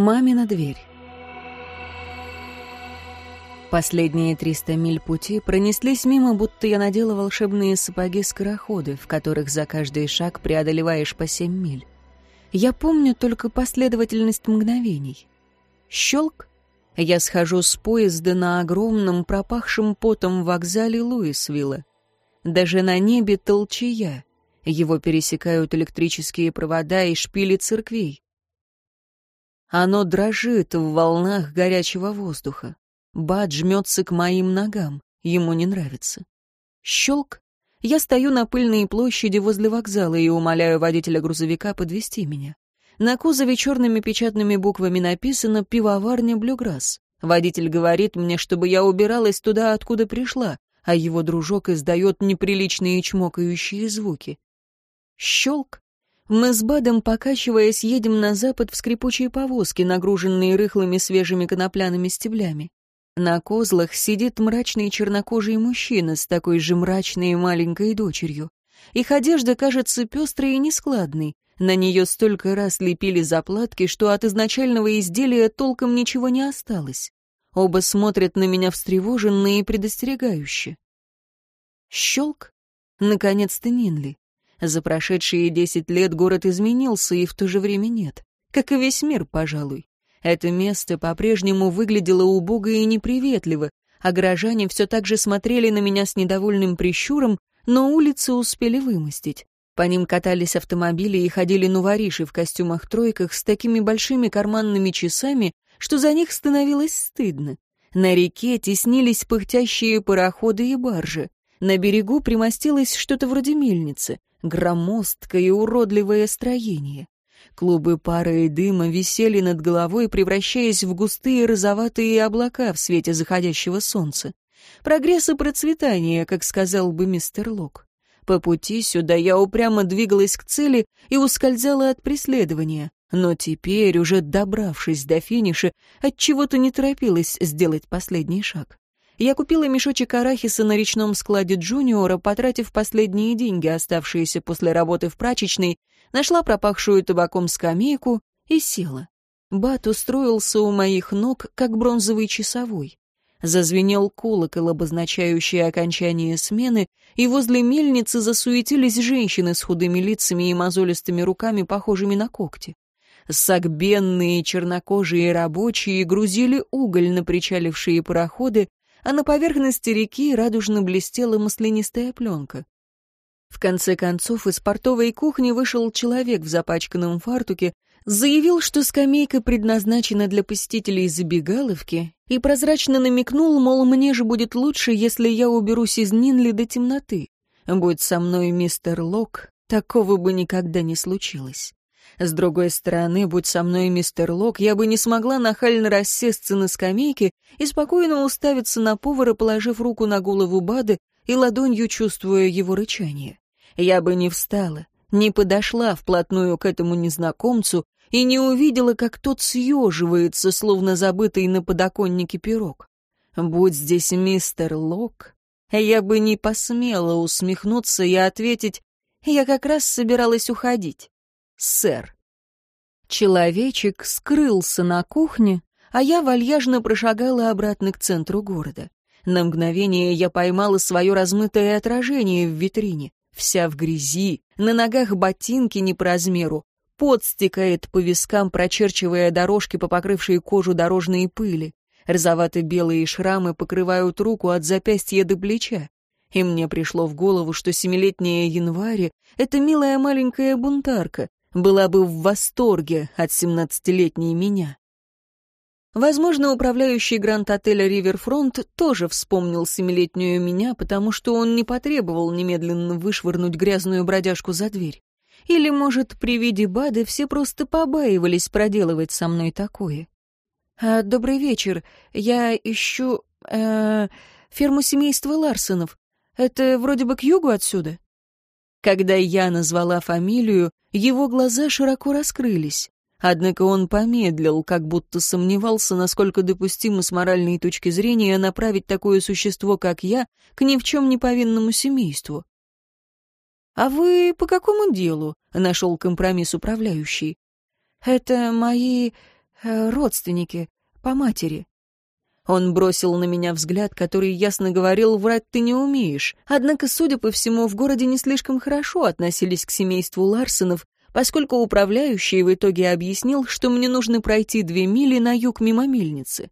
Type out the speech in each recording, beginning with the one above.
Мамина дверь. Последние триста миль пути пронеслись мимо, будто я надела волшебные сапоги-скороходы, в которых за каждый шаг преодолеваешь по семь миль. Я помню только последовательность мгновений. Щелк. Я схожу с поезда на огромном, пропахшем потом вокзале Луисвилла. Даже на небе толчая. Его пересекают электрические провода и шпили церквей. Оно дрожит в волнах горячего воздуха. Бад жмется к моим ногам. Ему не нравится. Щелк. Я стою на пыльной площади возле вокзала и умоляю водителя грузовика подвести меня. На кузове черными печатными буквами написано «Пивоварня Блюграсс». Водитель говорит мне, чтобы я убиралась туда, откуда пришла, а его дружок издает неприличные чмокающие звуки. Щелк. Мы с Бадом, покачиваясь, едем на запад в скрипучие повозки, нагруженные рыхлыми свежими конопляными стеблями. На козлах сидит мрачный чернокожий мужчина с такой же мрачной маленькой дочерью. Их одежда кажется пестрой и нескладной. На нее столько раз лепили заплатки, что от изначального изделия толком ничего не осталось. Оба смотрят на меня встревоженно и предостерегающе. Щелк. Наконец-то Нинли. За прошедшие десять лет город изменился, и в то же время нет. Как и весь мир, пожалуй. Это место по-прежнему выглядело убого и неприветливо, а горожане все так же смотрели на меня с недовольным прищуром, но улицы успели вымостить. По ним катались автомобили и ходили нувориши в костюмах-тройках с такими большими карманными часами, что за них становилось стыдно. На реке теснились пыхтящие пароходы и баржи. На берегу примостилось что-то вроде мельницы громоздкое и уродливое строение. Клубы пара и дыма висели над головой, превращаясь в густые розоватые облака в свете заходящего солнца. Прогресс и процветание, как сказал бы мистер Лок. По пути сюда я упрямо двигалась к цели и ускользала от преследования. Но теперь, уже добравшись до финиша, от чего то не торопилась сделать последний шаг. Я купила мешочек арахиса на речном складе Джуниора, потратив последние деньги, оставшиеся после работы в прачечной, нашла пропахшую табаком скамейку и села. Бат устроился у моих ног, как бронзовый часовой. Зазвенел колокол, обозначающий окончание смены, и возле мельницы засуетились женщины с худыми лицами и мозолистыми руками, похожими на когти. Сагбенные чернокожие рабочие грузили уголь на причалившие пароходы, а на поверхности реки радужно блестела маслянистая пленка. В конце концов из портовой кухни вышел человек в запачканном фартуке, заявил, что скамейка предназначена для посетителей забегаловки, и прозрачно намекнул, мол, мне же будет лучше, если я уберусь из Нинли до темноты. Будь со мной мистер Лок, такого бы никогда не случилось. С другой стороны, будь со мной мистер Лок, я бы не смогла нахально рассесться на скамейке и спокойно уставиться на повара, положив руку на голову Бады и ладонью чувствуя его рычание. Я бы не встала, не подошла вплотную к этому незнакомцу и не увидела, как тот съеживается, словно забытый на подоконнике пирог. Будь здесь мистер Лок, я бы не посмела усмехнуться и ответить, я как раз собиралась уходить сэр». Человечек скрылся на кухне, а я вальяжно прошагала обратно к центру города. На мгновение я поймала свое размытое отражение в витрине. Вся в грязи, на ногах ботинки не по размеру, пот стекает по вискам, прочерчивая дорожки по покрывшей кожу дорожной пыли. Розовато-белые шрамы покрывают руку от запястья до плеча. И мне пришло в голову, что семилетняя январь — это милая маленькая бунтарка, была бы в восторге от семнадцатилетней меня. Возможно, управляющий гранд-отеля «Риверфронт» тоже вспомнил семилетнюю меня, потому что он не потребовал немедленно вышвырнуть грязную бродяжку за дверь. Или, может, при виде Бады все просто побаивались проделывать со мной такое. А, «Добрый вечер. Я ищу... Э, ферму семейства Ларсонов. Это вроде бы к югу отсюда?» Когда я назвала фамилию, его глаза широко раскрылись. Однако он помедлил, как будто сомневался, насколько допустимо с моральной точки зрения направить такое существо, как я, к ни в чем не повинному семейству. «А вы по какому делу?» — нашел компромисс управляющий. «Это мои... Э, родственники, по матери. Он бросил на меня взгляд, который ясно говорил, врать ты не умеешь. Однако, судя по всему, в городе не слишком хорошо относились к семейству Ларсонов, поскольку управляющий в итоге объяснил, что мне нужно пройти две мили на юг мимо мельницы.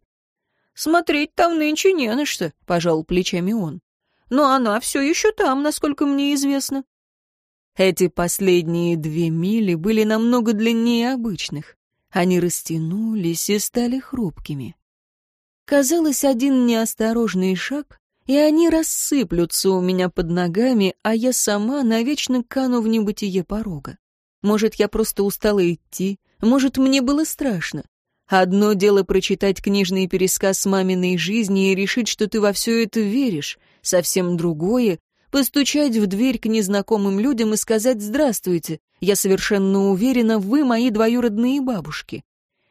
«Смотреть там нынче не на что», — пожал плечами он. «Но она все еще там, насколько мне известно». Эти последние две мили были намного длиннее обычных. Они растянулись и стали хрупкими. Казалось, один неосторожный шаг, и они рассыплются у меня под ногами, а я сама навечно кану в небытие порога. Может, я просто устала идти, может, мне было страшно. Одно дело прочитать книжный пересказ маминой жизни и решить, что ты во все это веришь, совсем другое — постучать в дверь к незнакомым людям и сказать «Здравствуйте, я совершенно уверена, вы мои двоюродные бабушки».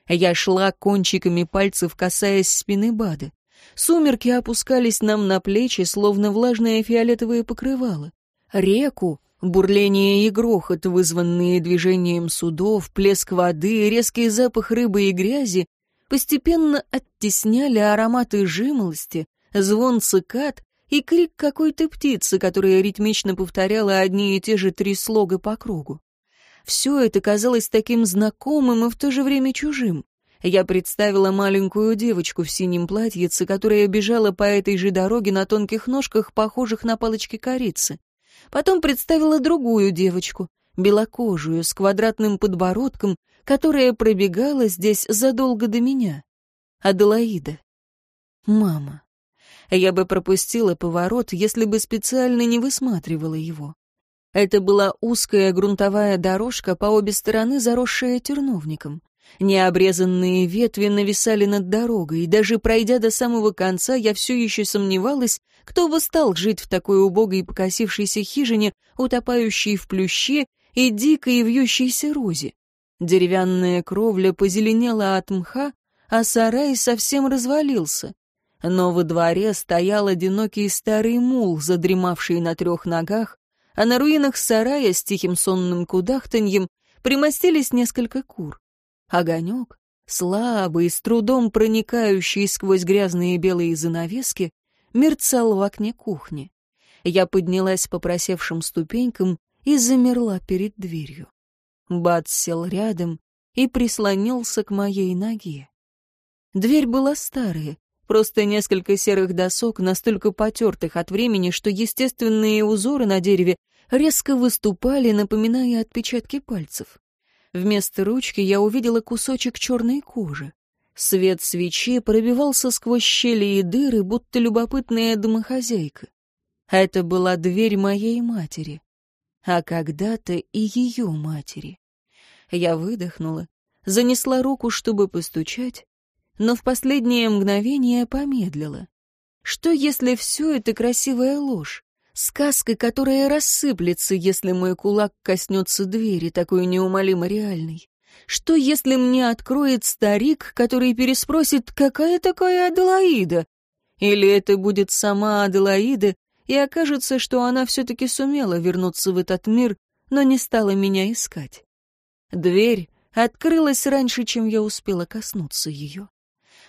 Я шла кончиками пальцев, касаясь спины Бады. Сумерки опускались нам на плечи, словно влажное фиолетовое покрывало. Реку, Бурление и грохот, вызванные движением судов, плеск воды, резкий запах рыбы и грязи постепенно оттесняли ароматы жимолости, звон цикад и крик какой-то птицы, которая ритмично повторяла одни и те же три слога по кругу. Все это казалось таким знакомым и в то же время чужим. Я представила маленькую девочку в синем платьице, которая бежала по этой же дороге на тонких ножках, похожих на палочки корицы. Потом представила другую девочку, белокожую, с квадратным подбородком, которая пробегала здесь задолго до меня. Аделаида. Мама. Я бы пропустила поворот, если бы специально не высматривала его. Это была узкая грунтовая дорожка, по обе стороны заросшая терновником. Необрезанные ветви нависали над дорогой, и даже пройдя до самого конца, я все еще сомневалась, кто бы стал жить в такой убогой покосившейся хижине, утопающей в плюще и дикой вьющейся розе. Деревянная кровля позеленела от мха, а сарай совсем развалился. Но во дворе стоял одинокий старый мул, задремавший на трех ногах, а на руинах сарая с тихим сонным кудахтаньем примостились несколько кур. Огонек, слабый, с трудом проникающий сквозь грязные белые занавески, мерцал в окне кухни. Я поднялась по просевшим ступенькам и замерла перед дверью. Бат сел рядом и прислонился к моей ноге. Дверь была старая, просто несколько серых досок, настолько потертых от времени, что естественные узоры на дереве резко выступали, напоминая отпечатки пальцев. Вместо ручки я увидела кусочек черной кожи. Свет свечи пробивался сквозь щели и дыры, будто любопытная домохозяйка. Это была дверь моей матери, а когда-то и ее матери. Я выдохнула, занесла руку, чтобы постучать, но в последнее мгновение помедлила. Что, если все это красивая ложь? Сказка, которая рассыплется, если мой кулак коснется двери, такой неумолимо реальной. Что, если мне откроет старик, который переспросит, какая такая Аделаида? Или это будет сама Аделаида, и окажется, что она все-таки сумела вернуться в этот мир, но не стала меня искать. Дверь открылась раньше, чем я успела коснуться ее.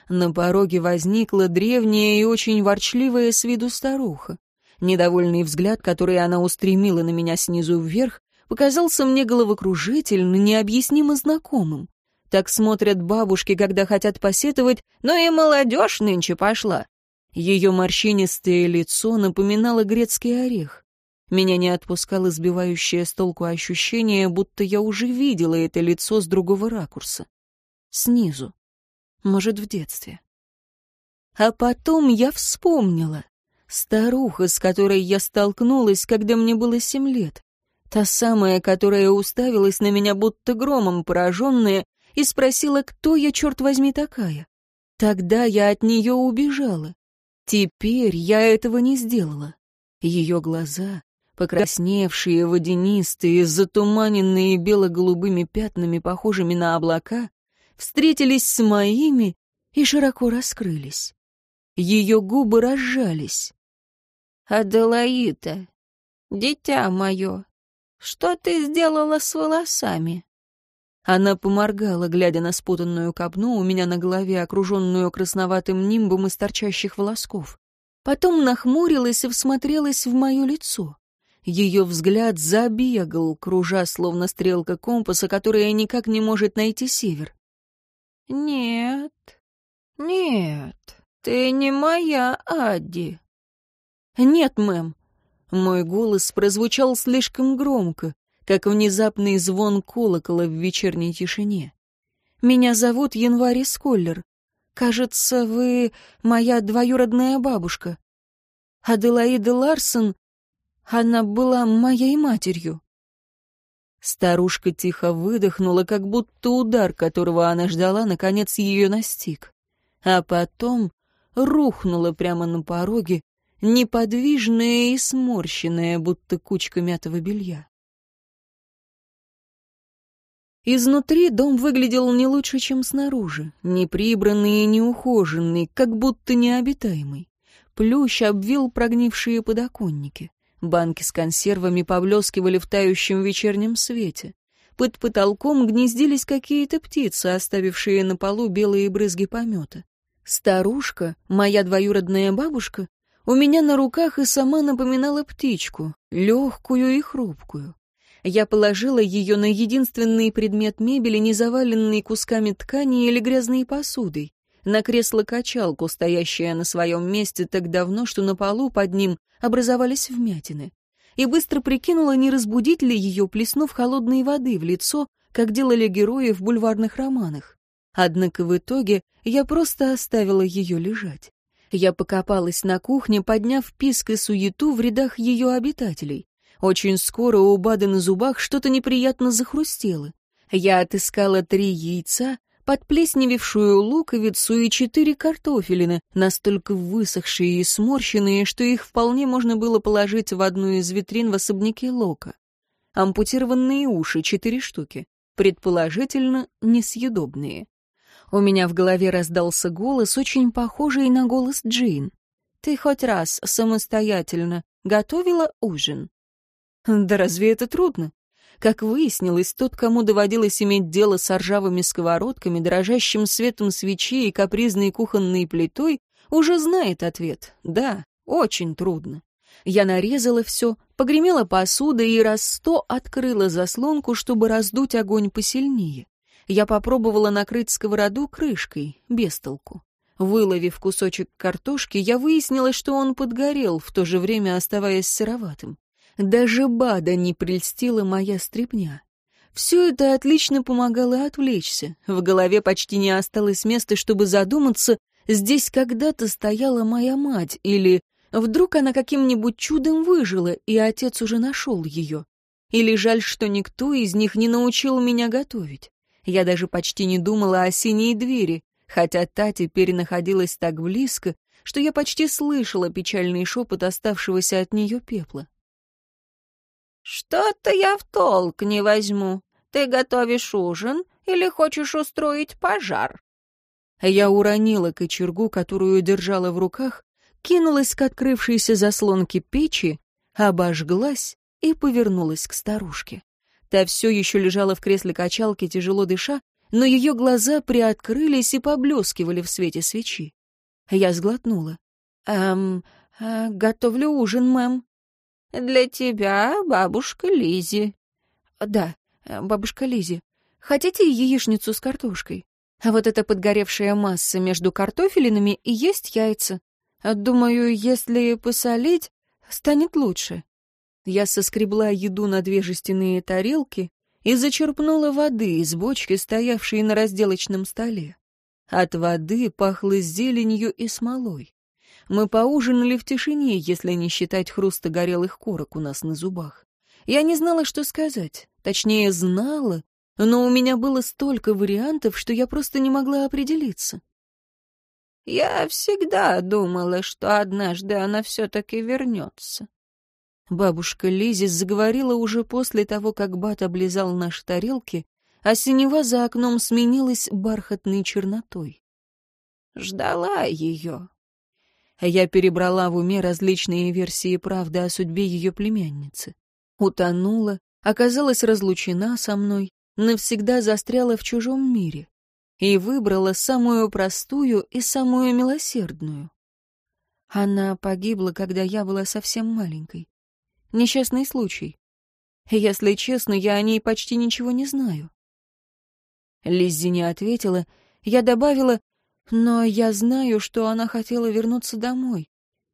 На пороге возникла древняя и очень ворчливая с виду старуха. Недовольный взгляд, который она устремила на меня снизу вверх, показался мне головокружительно, необъяснимо знакомым. Так смотрят бабушки, когда хотят посетовать, но и молодежь нынче пошла. Ее морщинистое лицо напоминало грецкий орех. Меня не отпускало сбивающее с толку ощущение, будто я уже видела это лицо с другого ракурса. Снизу. Может, в детстве. А потом я вспомнила. Старуха, с которой я столкнулась, когда мне было семь лет. Та самая, которая уставилась на меня будто громом пораженная и спросила, кто я, черт возьми, такая. Тогда я от нее убежала. Теперь я этого не сделала. Ее глаза, покрасневшие, водянистые, затуманенные бело-голубыми пятнами, похожими на облака, встретились с моими и широко раскрылись. Ее губы разжались. «Аделаида, дитя мое, что ты сделала с волосами?» Она поморгала, глядя на спутанную копну у меня на голове, окруженную красноватым нимбом из торчащих волосков. Потом нахмурилась и всмотрелась в мое лицо. Ее взгляд забегал, кружа, словно стрелка компаса, которая никак не может найти север. «Нет, нет, ты не моя Адди». «Нет, мэм». Мой голос прозвучал слишком громко, как внезапный звон колокола в вечерней тишине. «Меня зовут Январь Сколлер. Кажется, вы моя двоюродная бабушка. Аделаида Ларсон, она была моей матерью». Старушка тихо выдохнула, как будто удар, которого она ждала, наконец ее настиг. А потом рухнула прямо на пороге, неподвижная и сморщенная, будто кучка мятого белья. Изнутри дом выглядел не лучше, чем снаружи, неприбранный и неухоженный, как будто необитаемый. Плющ обвил прогнившие подоконники. Банки с консервами поблескивали в тающем вечернем свете. Под потолком гнездились какие-то птицы, оставившие на полу белые брызги помета. Старушка, моя двоюродная бабушка, у меня на руках и сама напоминала птичку, легкую и хрупкую. Я положила ее на единственный предмет мебели, не заваленный кусками ткани или грязной посудой, на кресло-качалку, стоящее на своем месте так давно, что на полу под ним образовались вмятины, и быстро прикинула, не разбудить ли ее, плеснув холодной воды в лицо, как делали герои в бульварных романах. Однако в итоге я просто оставила ее лежать. Я покопалась на кухне, подняв писк и суету в рядах ее обитателей. Очень скоро у Бады на зубах что-то неприятно захрустело. Я отыскала три яйца, подплесневевшую луковицу и четыре картофелины, настолько высохшие и сморщенные, что их вполне можно было положить в одну из витрин в особняке Лока. Ампутированные уши — четыре штуки, предположительно, несъедобные. У меня в голове раздался голос, очень похожий на голос Джин. «Ты хоть раз самостоятельно готовила ужин?» Да разве это трудно? Как выяснилось, тот, кому доводилось иметь дело с ржавыми сковородками, дрожащим светом свечи и капризной кухонной плитой, уже знает ответ. Да, очень трудно. Я нарезала все, погремела посуда и раз сто открыла заслонку, чтобы раздуть огонь посильнее. Я попробовала накрыть сковороду крышкой, без толку. Выловив кусочек картошки, я выяснила, что он подгорел, в то же время оставаясь сыроватым. Даже Бада не прельстила моя стряпня. Все это отлично помогало отвлечься. В голове почти не осталось места, чтобы задуматься, здесь когда-то стояла моя мать, или вдруг она каким-нибудь чудом выжила, и отец уже нашел ее. Или жаль, что никто из них не научил меня готовить. Я даже почти не думала о синей двери, хотя та теперь находилась так близко, что я почти слышала печальный шепот оставшегося от нее пепла. «Что-то я в толк не возьму. Ты готовишь ужин или хочешь устроить пожар?» Я уронила кочергу, которую держала в руках, кинулась к открывшейся заслонке печи, обожглась и повернулась к старушке. Та все еще лежала в кресле качалки, тяжело дыша, но ее глаза приоткрылись и поблескивали в свете свечи. Я сглотнула. «Эм, э, готовлю ужин, мэм». «Для тебя бабушка Лизи». «Да, бабушка Лизи. Хотите яичницу с картошкой? Вот эта подгоревшая масса между картофелинами и есть яйца. Думаю, если посолить, станет лучше». Я соскребла еду на две жестяные тарелки и зачерпнула воды из бочки, стоявшей на разделочном столе. От воды пахло зеленью и смолой. Мы поужинали в тишине, если не считать хруста горелых корок у нас на зубах. Я не знала, что сказать. Точнее, знала, но у меня было столько вариантов, что я просто не могла определиться. «Я всегда думала, что однажды она все-таки вернется». Бабушка Лизи заговорила уже после того, как Бат облизал наши тарелки, а синева за окном сменилась бархатной чернотой. «Ждала ее, я перебрала в уме различные версии правды о судьбе ее племянницы. Утонула, оказалась разлучена со мной, навсегда застряла в чужом мире и выбрала самую простую и самую милосердную. Она погибла, когда я была совсем маленькой. Несчастный случай. Если честно, я о ней почти ничего не знаю. Лиззи не ответила. Я добавила, но я знаю, что она хотела вернуться домой.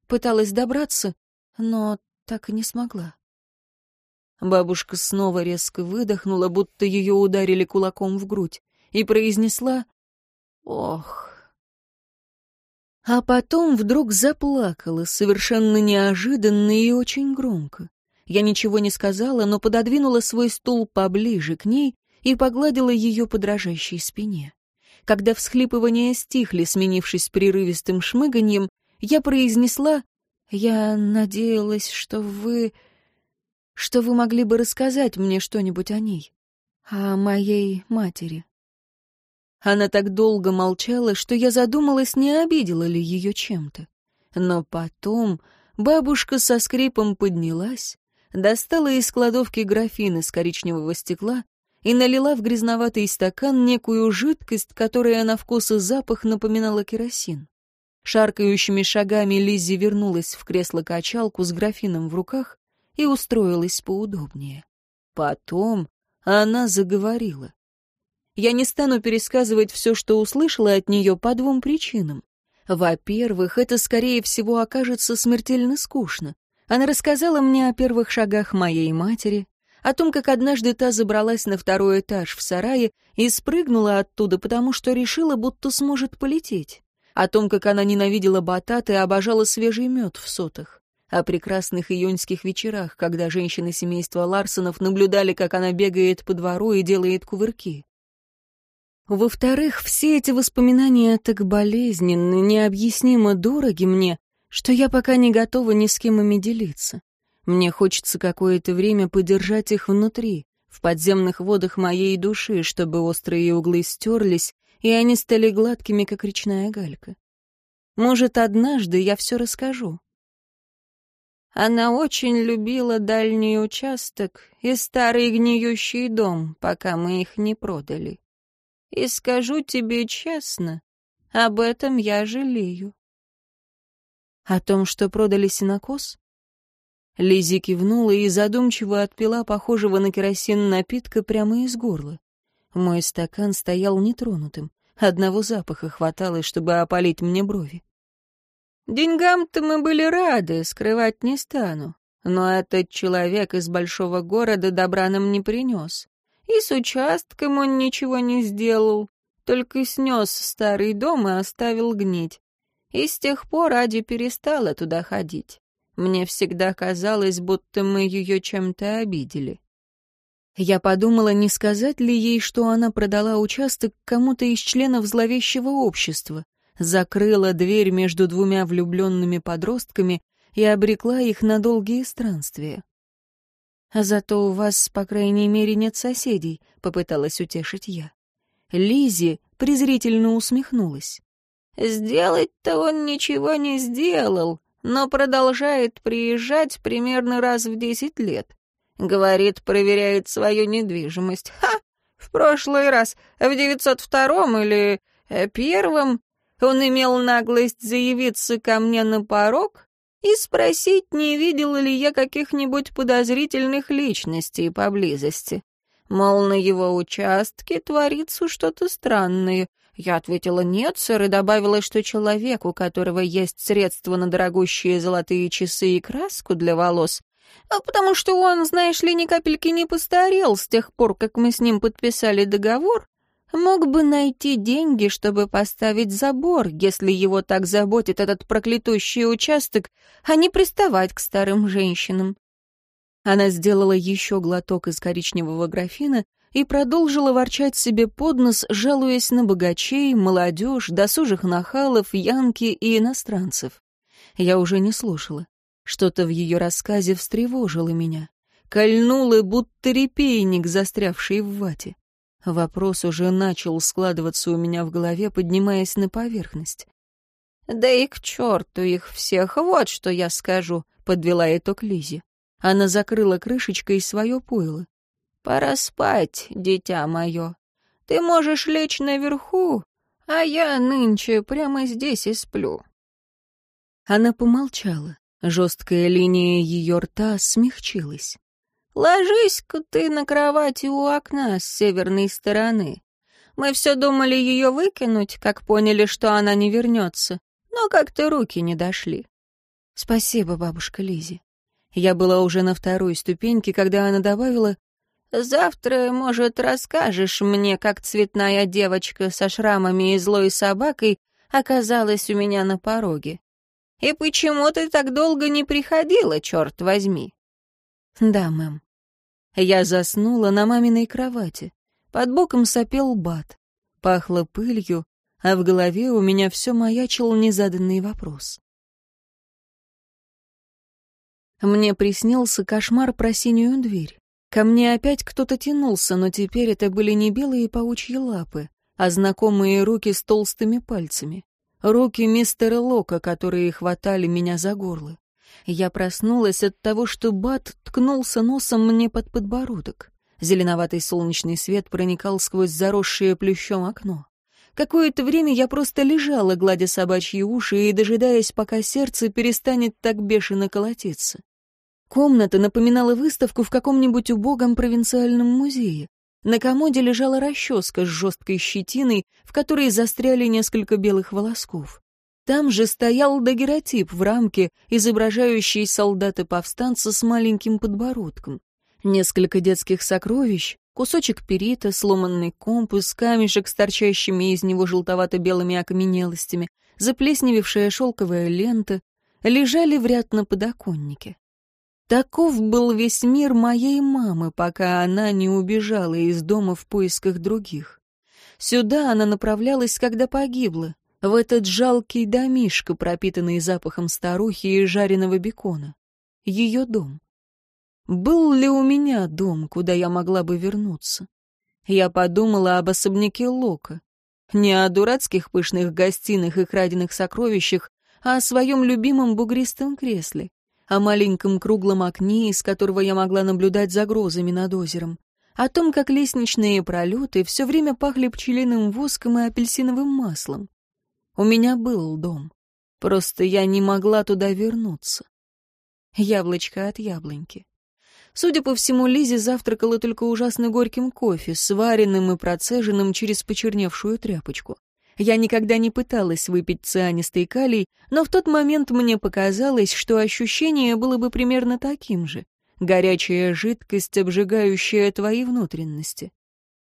Пыталась добраться, но так и не смогла. Бабушка снова резко выдохнула, будто ее ударили кулаком в грудь, и произнесла «Ох». А потом вдруг заплакала, совершенно неожиданно и очень громко. Я ничего не сказала, но пододвинула свой стул поближе к ней и погладила ее по дрожащей спине. Когда всхлипывания стихли, сменившись прерывистым шмыганьем, я произнесла «Я надеялась, что вы...» что вы могли бы рассказать мне что-нибудь о ней, о моей матери. Она так долго молчала, что я задумалась, не обидела ли ее чем-то. Но потом бабушка со скрипом поднялась, достала из кладовки графин из коричневого стекла и налила в грязноватый стакан некую жидкость, которая на вкус и запах напоминала керосин. Шаркающими шагами Лиззи вернулась в кресло-качалку с графином в руках и устроилась поудобнее. Потом она заговорила. Я не стану пересказывать все, что услышала от нее по двум причинам. Во-первых, это, скорее всего, окажется смертельно скучно. Она рассказала мне о первых шагах моей матери, о том, как однажды та забралась на второй этаж в сарае и спрыгнула оттуда, потому что решила, будто сможет полететь, о том, как она ненавидела батат и обожала свежий мед в сотах, о прекрасных июньских вечерах, когда женщины семейства Ларсонов наблюдали, как она бегает по двору и делает кувырки. Во-вторых, все эти воспоминания так болезненны, необъяснимо дороги мне, что я пока не готова ни с кем ими делиться. Мне хочется какое-то время подержать их внутри, в подземных водах моей души, чтобы острые углы стерлись, и они стали гладкими, как речная галька. Может, однажды я все расскажу. Она очень любила дальний участок и старый гниющий дом, пока мы их не продали. И скажу тебе честно, об этом я жалею. О том, что продали синокос? Лизи кивнула и задумчиво отпила похожего на керосин напитка прямо из горла. Мой стакан стоял нетронутым. Одного запаха хватало, чтобы опалить мне брови. Деньгам-то мы были рады, скрывать не стану. Но этот человек из большого города добра нам не принес. И с участком он ничего не сделал, только снес старый дом и оставил гнить. И с тех пор Ади перестала туда ходить. Мне всегда казалось, будто мы ее чем-то обидели. Я подумала, не сказать ли ей, что она продала участок кому-то из членов зловещего общества закрыла дверь между двумя влюбленными подростками и обрекла их на долгие странствия. «А зато у вас, по крайней мере, нет соседей», — попыталась утешить я. Лизи презрительно усмехнулась. «Сделать-то он ничего не сделал, но продолжает приезжать примерно раз в десять лет. Говорит, проверяет свою недвижимость. Ха! В прошлый раз, в девятьсот втором или э, первом, он имел наглость заявиться ко мне на порог и спросить, не видел ли я каких-нибудь подозрительных личностей поблизости. Мол, на его участке творится что-то странное. Я ответила «нет, сэр», и добавила, что человек, у которого есть средства на дорогущие золотые часы и краску для волос, а потому что он, знаешь ли, ни капельки не постарел с тех пор, как мы с ним подписали договор, мог бы найти деньги, чтобы поставить забор, если его так заботит этот проклятущий участок, а не приставать к старым женщинам. Она сделала еще глоток из коричневого графина и продолжила ворчать себе под нос, жалуясь на богачей, молодежь, досужих нахалов, янки и иностранцев. Я уже не слушала. Что-то в ее рассказе встревожило меня. Кольнуло, будто репейник, застрявший в вате. Вопрос уже начал складываться у меня в голове, поднимаясь на поверхность. «Да и к черту их всех, вот что я скажу», — подвела итог Лизи. Она закрыла крышечкой свое пойло. «Пора спать, дитя мое. Ты можешь лечь наверху, а я нынче прямо здесь и сплю». Она помолчала. Жесткая линия ее рта смягчилась. «Ложись-ка ты на кровати у окна с северной стороны. Мы все думали ее выкинуть, как поняли, что она не вернется, но как-то руки не дошли». «Спасибо, бабушка Лизи. Я была уже на второй ступеньке, когда она добавила, «Завтра, может, расскажешь мне, как цветная девочка со шрамами и злой собакой оказалась у меня на пороге. И почему ты так долго не приходила, черт возьми?» «Да, мэм». Я заснула на маминой кровати. Под боком сопел бат. Пахло пылью, а в голове у меня все маячил незаданный вопрос. Мне приснился кошмар про синюю дверь. Ко мне опять кто-то тянулся, но теперь это были не белые паучьи лапы, а знакомые руки с толстыми пальцами. Руки мистера Лока, которые хватали меня за горло. Я проснулась от того, что Бат ткнулся носом мне под подбородок. Зеленоватый солнечный свет проникал сквозь заросшее плющом окно. Какое-то время я просто лежала, гладя собачьи уши и дожидаясь, пока сердце перестанет так бешено колотиться. Комната напоминала выставку в каком-нибудь убогом провинциальном музее. На комоде лежала расческа с жесткой щетиной, в которой застряли несколько белых волосков. Там же стоял дагеротип в рамке, изображающий солдата-повстанца с маленьким подбородком. Несколько детских сокровищ, кусочек перита, сломанный компас, камешек с торчащими из него желтовато-белыми окаменелостями, заплесневевшая шелковая лента, лежали в ряд на подоконнике. Таков был весь мир моей мамы, пока она не убежала из дома в поисках других. Сюда она направлялась, когда погибла, в этот жалкий домишко, пропитанный запахом старухи и жареного бекона. Ее дом. Был ли у меня дом, куда я могла бы вернуться? Я подумала об особняке Лока. Не о дурацких пышных гостиных и краденных сокровищах, а о своем любимом бугристом кресле о маленьком круглом окне, из которого я могла наблюдать за грозами над озером, о том, как лестничные пролеты все время пахли пчелиным воском и апельсиновым маслом. У меня был дом, просто я не могла туда вернуться. Яблочко от яблоньки. Судя по всему, Лизе завтракала только ужасно горьким кофе, сваренным и процеженным через почерневшую тряпочку. Я никогда не пыталась выпить цианистый калий, но в тот момент мне показалось, что ощущение было бы примерно таким же. Горячая жидкость, обжигающая твои внутренности.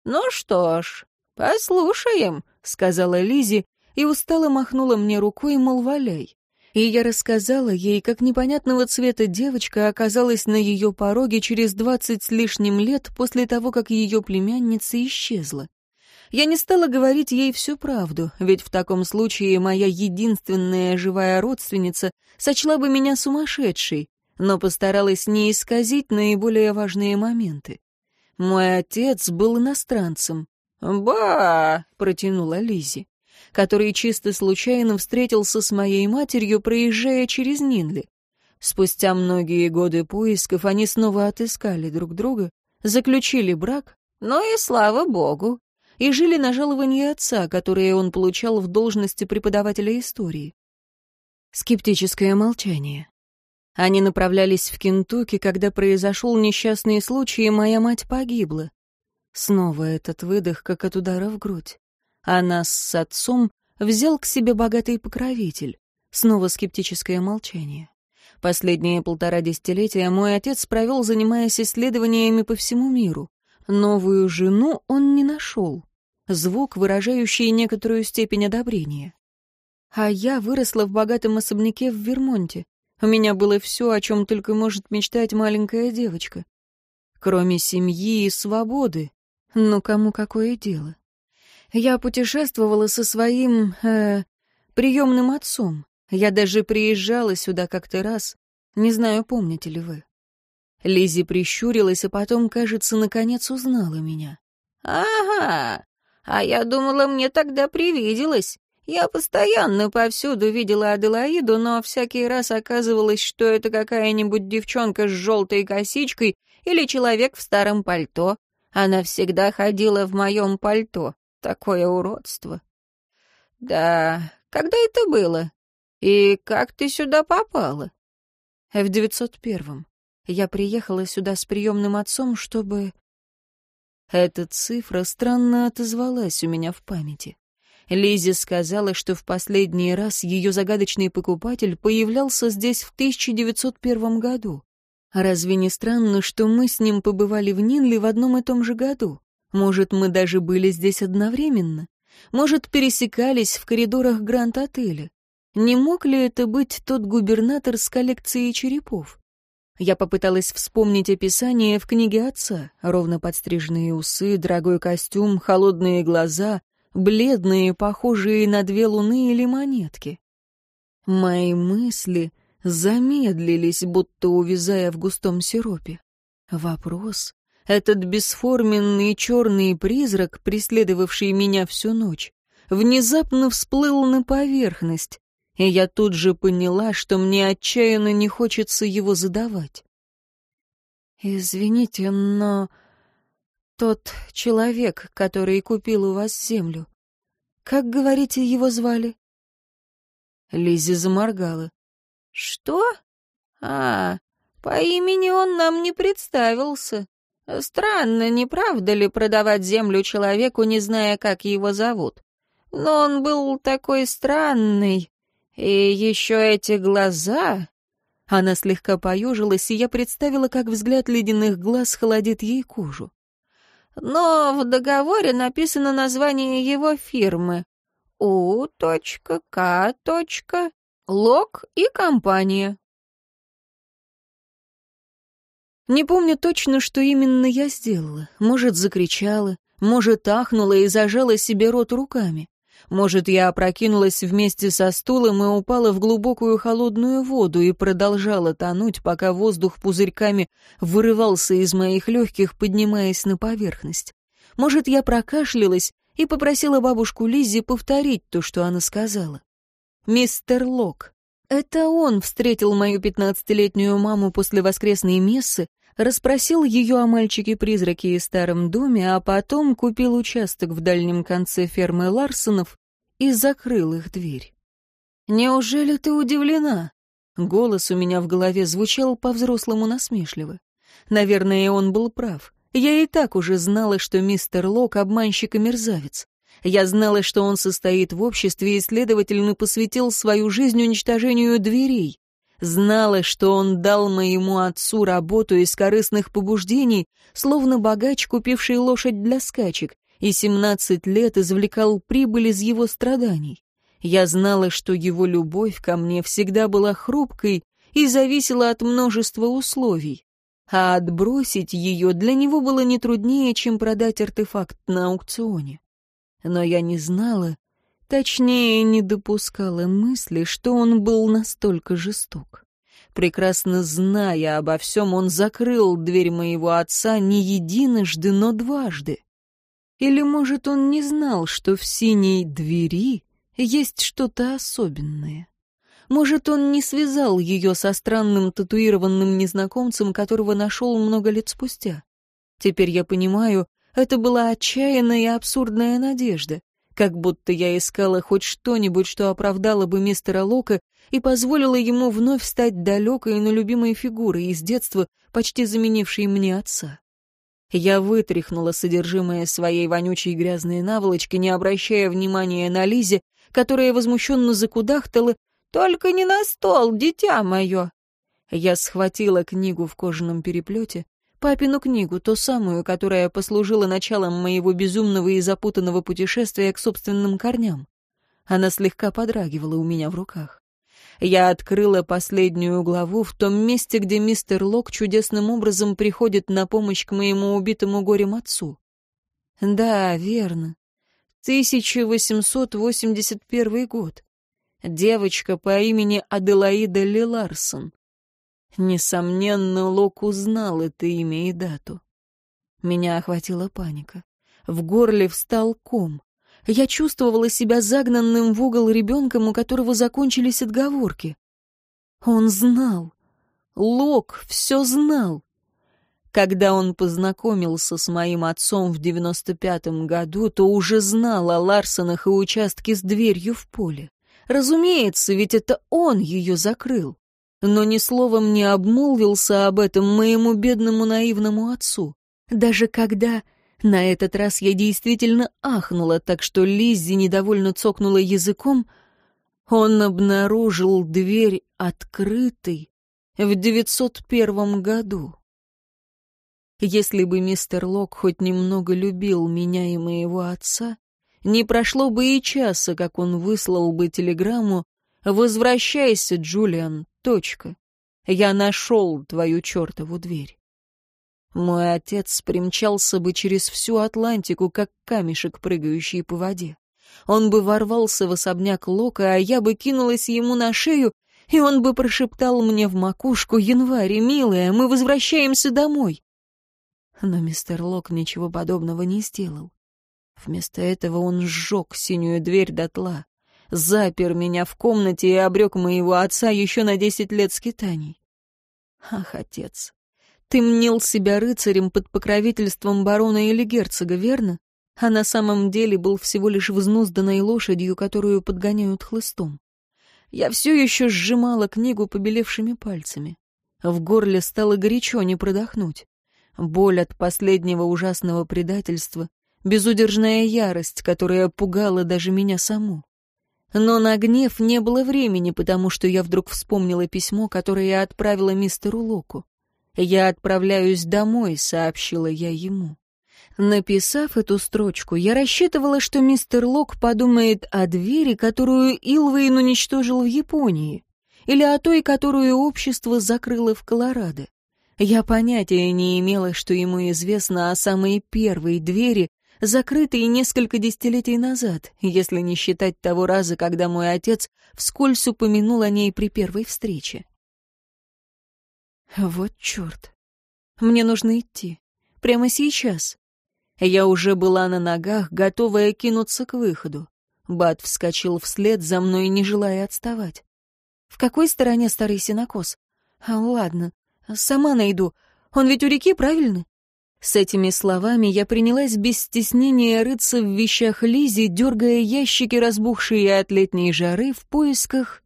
«Ну что ж, послушаем», — сказала Лизи и устало махнула мне рукой, мол, валяй. И я рассказала ей, как непонятного цвета девочка оказалась на ее пороге через двадцать с лишним лет после того, как ее племянница исчезла. Я не стала говорить ей всю правду, ведь в таком случае моя единственная живая родственница сочла бы меня сумасшедшей, но постаралась не исказить наиболее важные моменты. Мой отец был иностранцем. «Ба!» — протянула Лизи, который чисто случайно встретился с моей матерью, проезжая через Нинли. Спустя многие годы поисков они снова отыскали друг друга, заключили брак. «Ну и слава богу!» и жили на жалование отца, которое он получал в должности преподавателя истории. Скептическое молчание. Они направлялись в Кентукки, когда произошел несчастный случай, и моя мать погибла. Снова этот выдох, как от удара в грудь. А нас с отцом взял к себе богатый покровитель. Снова скептическое молчание. Последние полтора десятилетия мой отец провел, занимаясь исследованиями по всему миру. Новую жену он не нашел звук, выражающий некоторую степень одобрения. А я выросла в богатом особняке в Вермонте. У меня было все, о чем только может мечтать маленькая девочка. Кроме семьи и свободы. Но кому какое дело? Я путешествовала со своим... Э, приемным отцом. Я даже приезжала сюда как-то раз. Не знаю, помните ли вы. Лизи прищурилась, а потом, кажется, наконец узнала меня. «Ага, а я думала, мне тогда привиделось. Я постоянно повсюду видела Аделаиду, но всякий раз оказывалось, что это какая-нибудь девчонка с желтой косичкой Или человек в старом пальто. Она всегда ходила в моем пальто. Такое уродство. Да, когда это было? И как ты сюда попала? В девятьсот первом. Я приехала сюда с приемным отцом, чтобы... Эта цифра странно отозвалась у меня в памяти. Лизи сказала, что в последний раз ее загадочный покупатель появлялся здесь в 1901 году. Разве не странно, что мы с ним побывали в Нинле в одном и том же году? Может, мы даже были здесь одновременно? Может, пересекались в коридорах Гранд-отеля? Не мог ли это быть тот губернатор с коллекцией черепов? Я попыталась вспомнить описание в книге отца. Ровно подстриженные усы, дорогой костюм, холодные глаза, бледные, похожие на две луны или монетки. Мои мысли замедлились, будто увязая в густом сиропе. Вопрос. Этот бесформенный черный призрак, преследовавший меня всю ночь, внезапно всплыл на поверхность, и я тут же поняла, что мне отчаянно не хочется его задавать. «Извините, но тот человек, который купил у вас землю, как, говорите, его звали?» Лизи заморгала. «Что? А, по имени он нам не представился. Странно, не правда ли, продавать землю человеку, не зная, как его зовут? Но он был такой странный. И еще эти глаза...» Она слегка поежилась, и я представила, как взгляд ледяных глаз холодит ей кожу. «Но в договоре написано название его фирмы. У.К. Лок и компания. Не помню точно, что именно я сделала. Может, закричала, может, ахнула и зажала себе рот руками. Может, я опрокинулась вместе со стулом и упала в глубокую холодную воду и продолжала тонуть, пока воздух пузырьками вырывался из моих легких, поднимаясь на поверхность. Может, я прокашлялась и попросила бабушку Лиззи повторить то, что она сказала мистер Лок. Это он встретил мою пятнадцатилетнюю маму после воскресной мессы, расспросил ее о мальчике-призраке и старом доме, а потом купил участок в дальнем конце фермы Ларсонов и закрыл их дверь. «Неужели ты удивлена?» Голос у меня в голове звучал по-взрослому насмешливо. Наверное, он был прав. Я и так уже знала, что мистер Лок — обманщик и мерзавец. Я знала, что он состоит в обществе и, следовательно, посвятил свою жизнь уничтожению дверей. Знала, что он дал моему отцу работу из корыстных побуждений, словно богач, купивший лошадь для скачек, и семнадцать лет извлекал прибыль из его страданий. Я знала, что его любовь ко мне всегда была хрупкой и зависела от множества условий, а отбросить ее для него было не труднее, чем продать артефакт на аукционе но я не знала, точнее, не допускала мысли, что он был настолько жесток. Прекрасно зная обо всем, он закрыл дверь моего отца не единожды, но дважды. Или, может, он не знал, что в синей двери есть что-то особенное? Может, он не связал ее со странным татуированным незнакомцем, которого нашел много лет спустя? Теперь я понимаю, это была отчаянная и абсурдная надежда, как будто я искала хоть что-нибудь, что оправдало бы мистера Лока и позволило ему вновь стать далекой, но любимой фигурой из детства, почти заменившей мне отца. Я вытряхнула содержимое своей вонючей грязной наволочки, не обращая внимания на Лизе, которая возмущенно закудахтала «Только не на стол, дитя мое!» Я схватила книгу в кожаном переплете, Папину книгу, ту самую, которая послужила началом моего безумного и запутанного путешествия к собственным корням. Она слегка подрагивала у меня в руках. Я открыла последнюю главу в том месте, где мистер Лок чудесным образом приходит на помощь к моему убитому горем отцу. Да, верно. 1881 год. Девочка по имени Аделаида Лиларсон. Несомненно, Лок узнал это имя и дату. Меня охватила паника. В горле встал ком. Я чувствовала себя загнанным в угол ребенком, у которого закончились отговорки. Он знал. Лок все знал. Когда он познакомился с моим отцом в девяносто пятом году, то уже знал о Ларсонах и участке с дверью в поле. Разумеется, ведь это он ее закрыл. Но ни словом не обмолвился об этом моему бедному наивному отцу. Даже когда на этот раз я действительно ахнула, так что Лиззи недовольно цокнула языком, он обнаружил дверь открытой в 901 году. Если бы мистер Лок хоть немного любил меня и моего отца, не прошло бы и часа, как он выслал бы телеграмму «Возвращайся, Джулиан, точка. Я нашел твою чертову дверь». Мой отец примчался бы через всю Атлантику, как камешек, прыгающий по воде. Он бы ворвался в особняк Лока, а я бы кинулась ему на шею, и он бы прошептал мне в макушку «Январь, милая, мы возвращаемся домой». Но мистер Лок ничего подобного не сделал. Вместо этого он сжег синюю дверь дотла, запер меня в комнате и обрек моего отца еще на десять лет скитаний. Ах, отец, ты мнил себя рыцарем под покровительством барона или герцога, верно? А на самом деле был всего лишь взнузданной лошадью, которую подгоняют хлыстом. Я все еще сжимала книгу побелевшими пальцами. В горле стало горячо не продохнуть. Боль от последнего ужасного предательства, безудержная ярость, которая пугала даже меня саму. Но на гнев не было времени, потому что я вдруг вспомнила письмо, которое я отправила мистеру Локу. «Я отправляюсь домой», — сообщила я ему. Написав эту строчку, я рассчитывала, что мистер Лок подумает о двери, которую Илвейн уничтожил в Японии, или о той, которую общество закрыло в Колорадо. Я понятия не имела, что ему известно о самой первой двери, закрытой несколько десятилетий назад, если не считать того раза, когда мой отец вскользь упомянул о ней при первой встрече. Вот черт. Мне нужно идти. Прямо сейчас. Я уже была на ногах, готовая кинуться к выходу. Бат вскочил вслед за мной, не желая отставать. В какой стороне старый синокос? А, ладно, сама найду. Он ведь у реки, правильно? С этими словами я принялась без стеснения рыться в вещах Лизи, дергая ящики, разбухшие от летней жары, в поисках...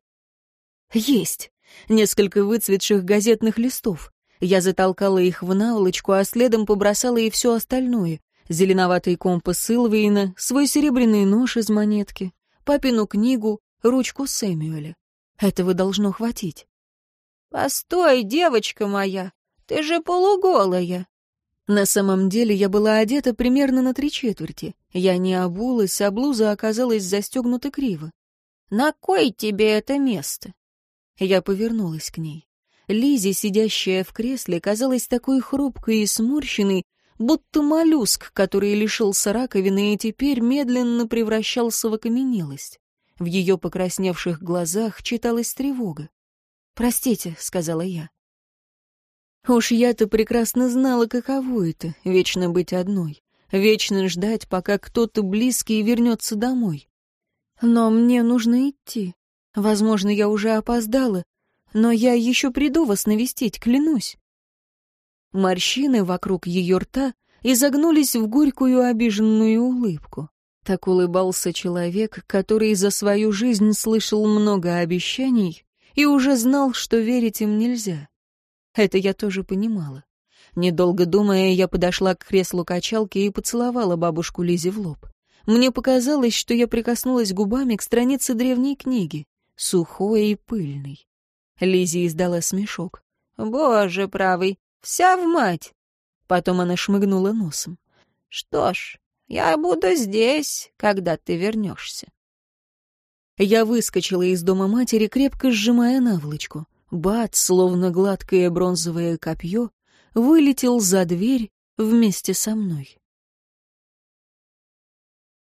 Есть! несколько выцветших газетных листов. Я затолкала их в наволочку, а следом побросала и все остальное. Зеленоватый компас Илвейна, свой серебряный нож из монетки, папину книгу, ручку Сэмюэля. Этого должно хватить. «Постой, девочка моя, ты же полуголая!» На самом деле я была одета примерно на три четверти. Я не обулась, а блуза оказалась застегнута криво. «На кой тебе это место?» Я повернулась к ней. Лизи, сидящая в кресле, казалась такой хрупкой и сморщенной, будто моллюск, который лишился раковины и теперь медленно превращался в окаменелость. В ее покрасневших глазах читалась тревога. «Простите», — сказала я. Уж я-то прекрасно знала, каково это — вечно быть одной, вечно ждать, пока кто-то близкий вернется домой. Но мне нужно идти. Возможно, я уже опоздала, но я еще приду вас навестить, клянусь. Морщины вокруг ее рта изогнулись в горькую обиженную улыбку. Так улыбался человек, который за свою жизнь слышал много обещаний и уже знал, что верить им нельзя. Это я тоже понимала. Недолго думая, я подошла к креслу качалки и поцеловала бабушку Лизе в лоб. Мне показалось, что я прикоснулась губами к странице древней книги сухой и пыльный. Лизи издала смешок. «Боже правый, вся в мать!» Потом она шмыгнула носом. «Что ж, я буду здесь, когда ты вернешься». Я выскочила из дома матери, крепко сжимая наволочку. Бат, словно гладкое бронзовое копье, вылетел за дверь вместе со мной.